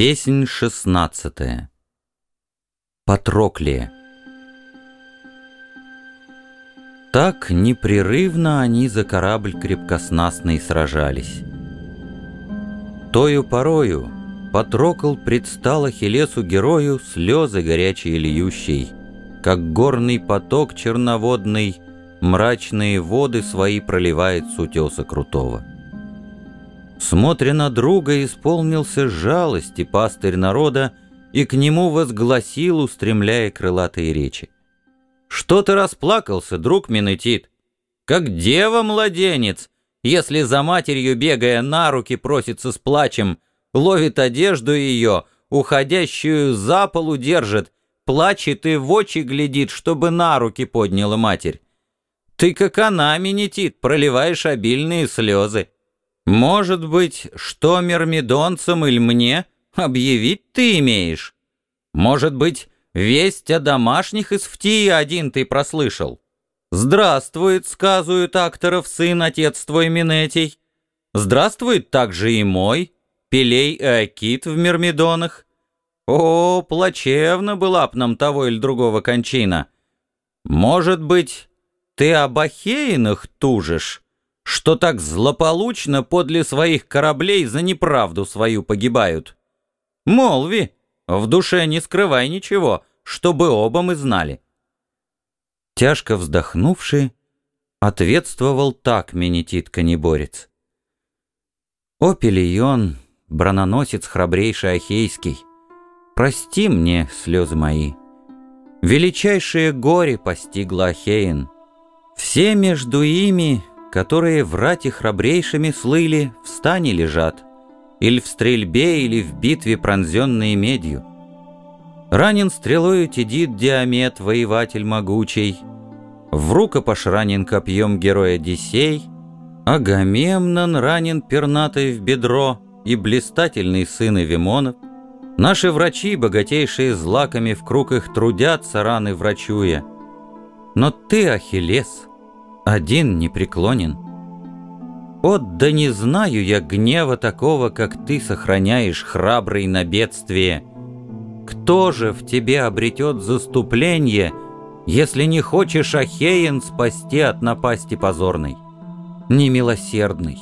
Песнь шестнадцатая. Патроклия. Так непрерывно они за корабль крепкоснастный сражались. Тою порою Патрокл предстал Ахиллесу герою слезы горячие льющей, как горный поток черноводный мрачные воды свои проливает с утеса крутого. Смотря на друга, исполнился жалости пастырь народа и к нему возгласил, устремляя крылатые речи. «Что ты расплакался, друг Менетит? Как дева-младенец, если за матерью, бегая на руки, просится с плачем, ловит одежду ее, уходящую за полу держит, плачет и в очи глядит, чтобы на руки подняла матерь. Ты, как она, Менетит, проливаешь обильные слезы. Может быть, что мирмидонцам или мне объявить ты имеешь? Может быть, весть о домашних из Фтии один ты прослышал? Здравствует, сказывают акторов сын, отец твой Минетий. Здравствует также и мой, Пелей и Акит в Мирмидонах. О, плачевно была б нам того или другого кончина. Может быть, ты об Ахеинах тужишь? Что так злополучно подле своих кораблей за неправду свою погибают. Молви, в душе не скрывай ничего, чтобы оба мы знали. Тяжко вздохнувши, ответствовал так Менетит Конеборец. «О, Пелион, брононосец храбрейший Ахейский, прости мне слезы мои. Величайшее горе постигло Ахеин. Все между ими которые в рате храбрейшими слыли, в стане лежат, или в стрельбе, или в битве пронзенные медью. Ранен стрелою тедит Диамет, воеватель могучий, в рукопаш ранен копьем герой Одиссей, Агамемнон ранен пернатой в бедро и блистательный сын Эвимонов. Наши врачи, богатейшие злаками, в круг их трудятся, раны врачуя. Но ты, Ахиллес, один непреклонен. О, да не знаю я гнева такого, как ты сохраняешь храбрый на бедствие. Кто же в тебе обретет заступление, если не хочешь Ахеен спасти от напасти позорной? Немилосердный.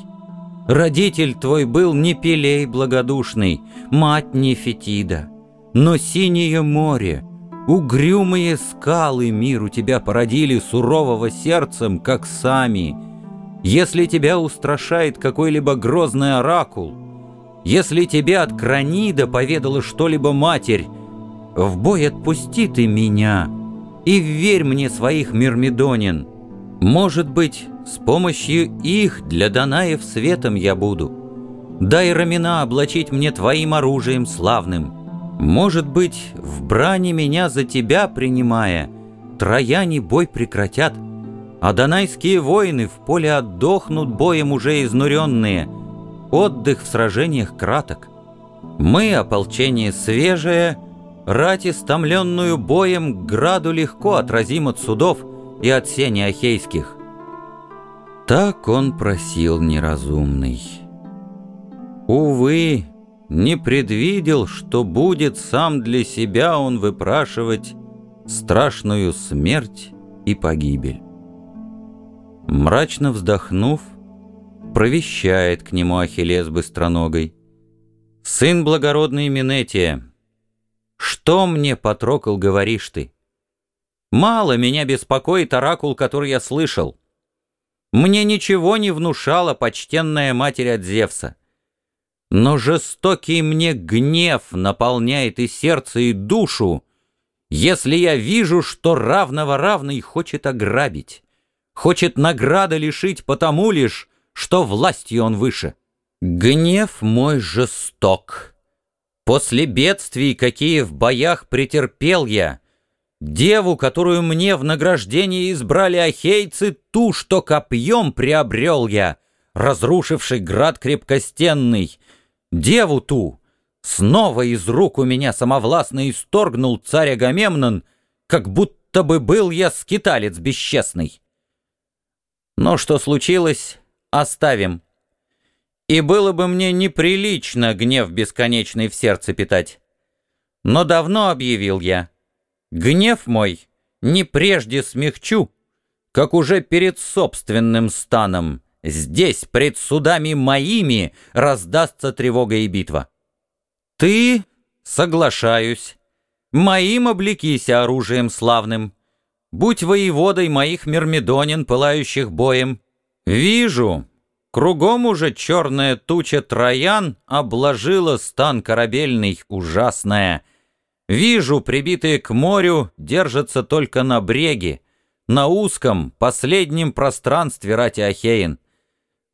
Родитель твой был не Пелей благодушный, мать не Фетида, но синее море — Угрюмые скалы мир у тебя породили сурового сердцем, как сами. Если тебя устрашает какой-либо грозный оракул, если тебе от Кранида поведала что-либо матерь, в бой отпусти ты меня и верь мне своих мирмидонин. Может быть, с помощью их для Данаев светом я буду. Дай рамена облачить мне твоим оружием славным. Может быть, в брани меня за тебя принимая, Трояне бой прекратят, а донайские воины в поле отдохнут боем уже изнуренные. Отдых в сражениях краток. Мы, ополчение свежее, рать истомленную боем граду легко отразим от судов и от сени ахейских. Так он просил неразумный. Увы, не предвидел, что будет сам для себя он выпрашивать страшную смерть и погибель. Мрачно вздохнув, провещает к нему Ахиллес быстроногой. «Сын благородный Минетия, что мне, Патрокл, говоришь ты? Мало меня беспокоит оракул, который я слышал. Мне ничего не внушала почтенная матерь от Зевса. Но жестокий мне гнев наполняет и сердце, и душу, если я вижу, что равного равный хочет ограбить, хочет награда лишить потому лишь, что властью он выше. Гнев мой жесток. После бедствий, какие в боях претерпел я, деву, которую мне в награждение избрали ахейцы, ту, что копьем приобрел я, разрушивший град крепкостенный, Деву ту снова из рук у меня самовластно исторгнул царь Агамемнон, как будто бы был я скиталец бесчестный. Но что случилось, оставим. И было бы мне неприлично гнев бесконечный в сердце питать. Но давно объявил я, гнев мой не прежде смягчу, как уже перед собственным станом, здесь, пред судами моими, раздастся тревога и битва. Ты, соглашаюсь, моим облекися оружием славным, будь воеводой моих мирмидонин, пылающих боем. Вижу, Кругом уже черная туча троян обложила стан корабельный ужасная. Вижу, прибитые к морю, держатся только на бреге, на узком, последнем пространстве рати Ахеин.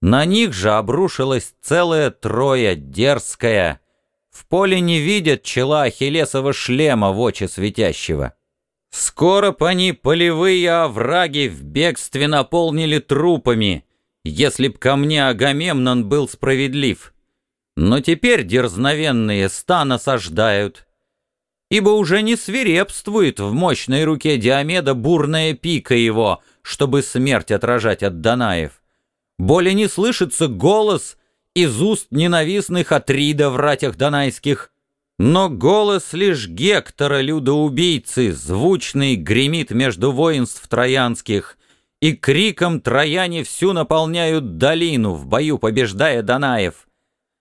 На них же обрушилась целая троя дерзкая. В поле не видят чела Ахиллесова шлема в очи светящего. Скоро по они полевые овраги в бегстве наполнили трупами — если б ко мне Агамемнон был справедлив. Но теперь дерзновенные стан осаждают, ибо уже не свирепствует в мощной руке Диомеда бурная пика его, чтобы смерть отражать от Данаев. Более не слышится голос из уст ненавистных Атрида в ратях донайских, но голос лишь Гектора, людоубийцы, звучный, гремит между воинств троянских, и криком трояне всю наполняют долину, в бою побеждая Данаев.